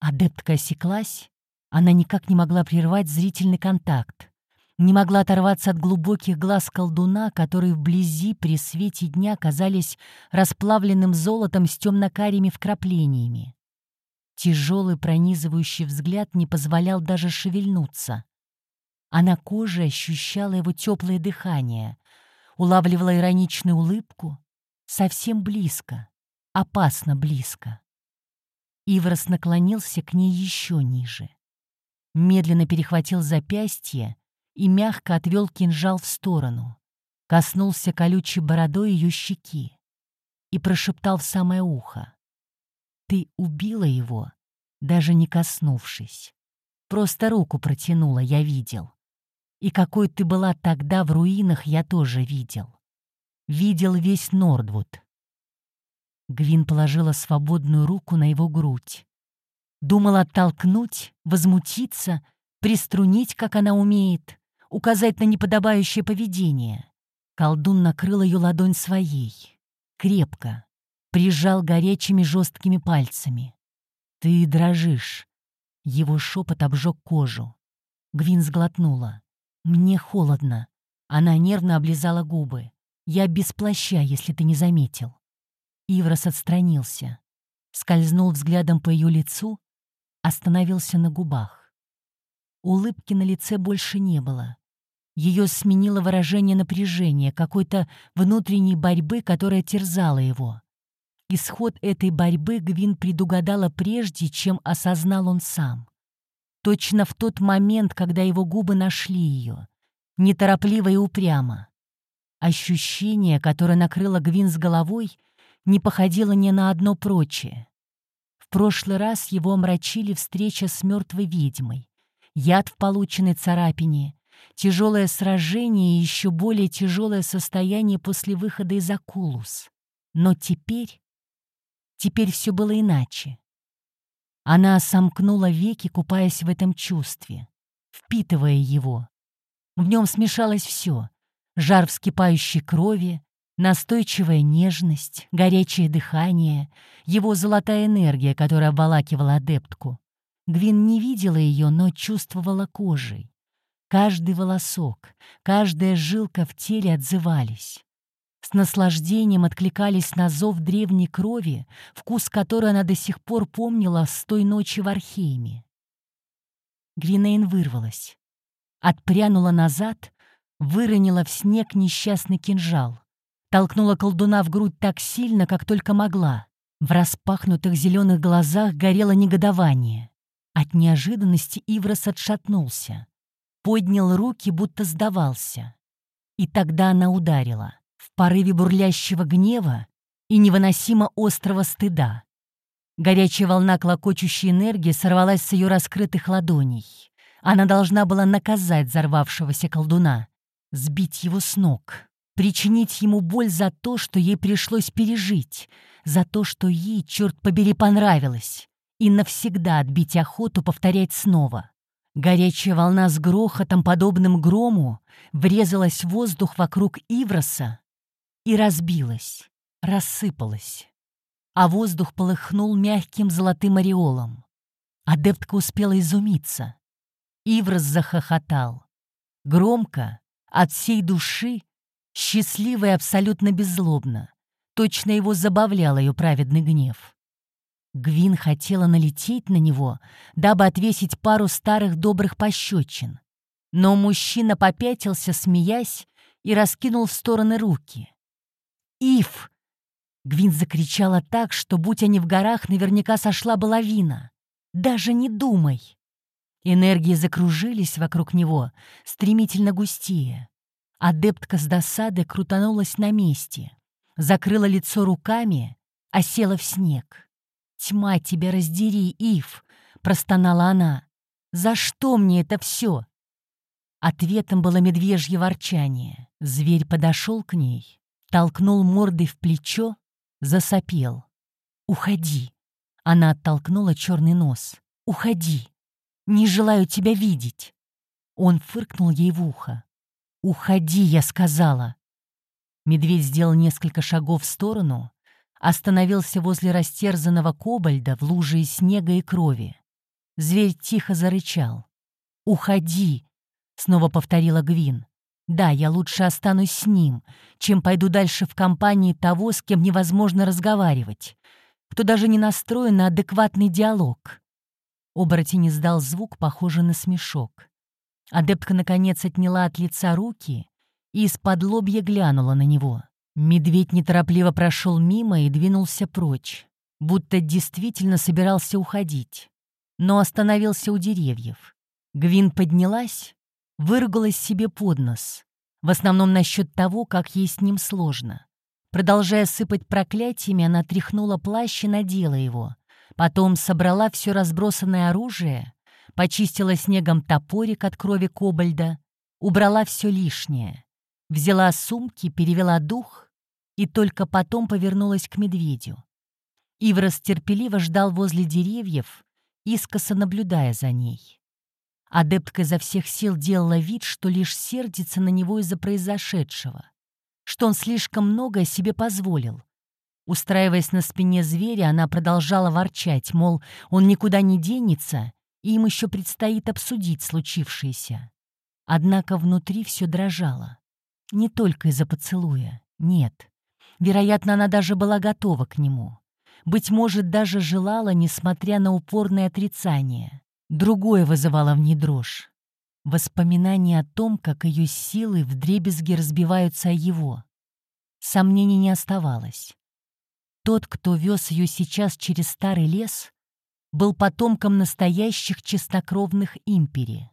Адептка осеклась. Она никак не могла прервать зрительный контакт не могла оторваться от глубоких глаз колдуна, которые вблизи при свете дня казались расплавленным золотом с темно-карими вкраплениями. Тяжелый пронизывающий взгляд не позволял даже шевельнуться. А на коже ощущала его теплое дыхание, улавливала ироничную улыбку. Совсем близко, опасно близко. Иврос наклонился к ней еще ниже. Медленно перехватил запястье и мягко отвел кинжал в сторону, коснулся колючей бородой ее щеки и прошептал в самое ухо. «Ты убила его, даже не коснувшись. Просто руку протянула, я видел. И какой ты была тогда в руинах, я тоже видел. Видел весь Нордвуд». Гвин положила свободную руку на его грудь. Думала оттолкнуть, возмутиться, приструнить, как она умеет указать на неподобающее поведение. Колдун накрыл ее ладонь своей. Крепко. Прижал горячими жесткими пальцами. «Ты дрожишь». Его шепот обжег кожу. Гвин сглотнула. «Мне холодно». Она нервно облизала губы. «Я без плаща, если ты не заметил». Иврос отстранился. Скользнул взглядом по ее лицу, остановился на губах. Улыбки на лице больше не было. Ее сменило выражение напряжения, какой-то внутренней борьбы, которая терзала его. Исход этой борьбы Гвин предугадала прежде, чем осознал он сам. Точно в тот момент, когда его губы нашли ее, неторопливо и упрямо. Ощущение, которое накрыло Гвин с головой, не походило ни на одно прочее. В прошлый раз его омрачили встреча с мертвой ведьмой, яд в полученной царапине, тяжелое сражение и еще более тяжелое состояние после выхода из Акулус. Но теперь... Теперь все было иначе. Она сомкнула веки, купаясь в этом чувстве, впитывая его. В нем смешалось все — жар вскипающей крови, настойчивая нежность, горячее дыхание, его золотая энергия, которая обволакивала адептку. Гвин не видела ее, но чувствовала кожей. Каждый волосок, каждая жилка в теле отзывались. С наслаждением откликались на зов древней крови, вкус которой она до сих пор помнила с той ночи в Архейме. Гвинейн вырвалась. Отпрянула назад, выронила в снег несчастный кинжал. Толкнула колдуна в грудь так сильно, как только могла. В распахнутых зеленых глазах горело негодование. От неожиданности Иврос отшатнулся поднял руки, будто сдавался. И тогда она ударила, в порыве бурлящего гнева и невыносимо острого стыда. Горячая волна клокочущей энергии сорвалась с ее раскрытых ладоней. Она должна была наказать взорвавшегося колдуна, сбить его с ног, причинить ему боль за то, что ей пришлось пережить, за то, что ей, черт побери, понравилось, и навсегда отбить охоту повторять снова. Горячая волна с грохотом, подобным грому, врезалась в воздух вокруг Ивроса и разбилась, рассыпалась. А воздух полыхнул мягким золотым ореолом. Адептка успела изумиться. Иврос захохотал. Громко, от всей души, счастливо и абсолютно беззлобно. Точно его забавлял ее праведный гнев. Гвин хотела налететь на него, дабы отвесить пару старых добрых пощечин. Но мужчина попятился, смеясь, и раскинул в стороны руки. «Ив!» Гвин закричала так, что, будь они в горах, наверняка сошла бы лавина. «Даже не думай!» Энергии закружились вокруг него, стремительно густее. Адептка с досады крутанулась на месте, закрыла лицо руками, осела в снег. «Тьма тебя раздери, Ив!» — простонала она. «За что мне это все?» Ответом было медвежье ворчание. Зверь подошел к ней, толкнул мордой в плечо, засопел. «Уходи!» Она оттолкнула черный нос. «Уходи! Не желаю тебя видеть!» Он фыркнул ей в ухо. «Уходи!» — я сказала. Медведь сделал несколько шагов в сторону, остановился возле растерзанного кобальда в луже снега и крови. Зверь тихо зарычал. «Уходи!» — снова повторила Гвин. «Да, я лучше останусь с ним, чем пойду дальше в компании того, с кем невозможно разговаривать, кто даже не настроен на адекватный диалог». Оборотень издал звук, похожий на смешок. Адептка, наконец, отняла от лица руки и из-под лобья глянула на него. Медведь неторопливо прошел мимо и двинулся прочь, будто действительно собирался уходить, но остановился у деревьев. Гвин поднялась, выругалась себе под нос, в основном насчет того, как ей с ним сложно. Продолжая сыпать проклятиями, она тряхнула плащ и надела его. Потом собрала все разбросанное оружие, почистила снегом топорик от крови кобальда, убрала все лишнее. Взяла сумки, перевела дух и только потом повернулась к медведю. Иврос терпеливо ждал возле деревьев, искоса наблюдая за ней. Адептка изо всех сил делала вид, что лишь сердится на него из-за произошедшего, что он слишком многое себе позволил. Устраиваясь на спине зверя, она продолжала ворчать, мол, он никуда не денется, и им еще предстоит обсудить случившееся. Однако внутри все дрожало. Не только из-за поцелуя, нет. Вероятно, она даже была готова к нему. Быть может, даже желала, несмотря на упорное отрицание. Другое вызывало в ней дрожь. Воспоминание о том, как ее силы вдребезги разбиваются о его. Сомнений не оставалось. Тот, кто вез ее сейчас через старый лес, был потомком настоящих чистокровных импери.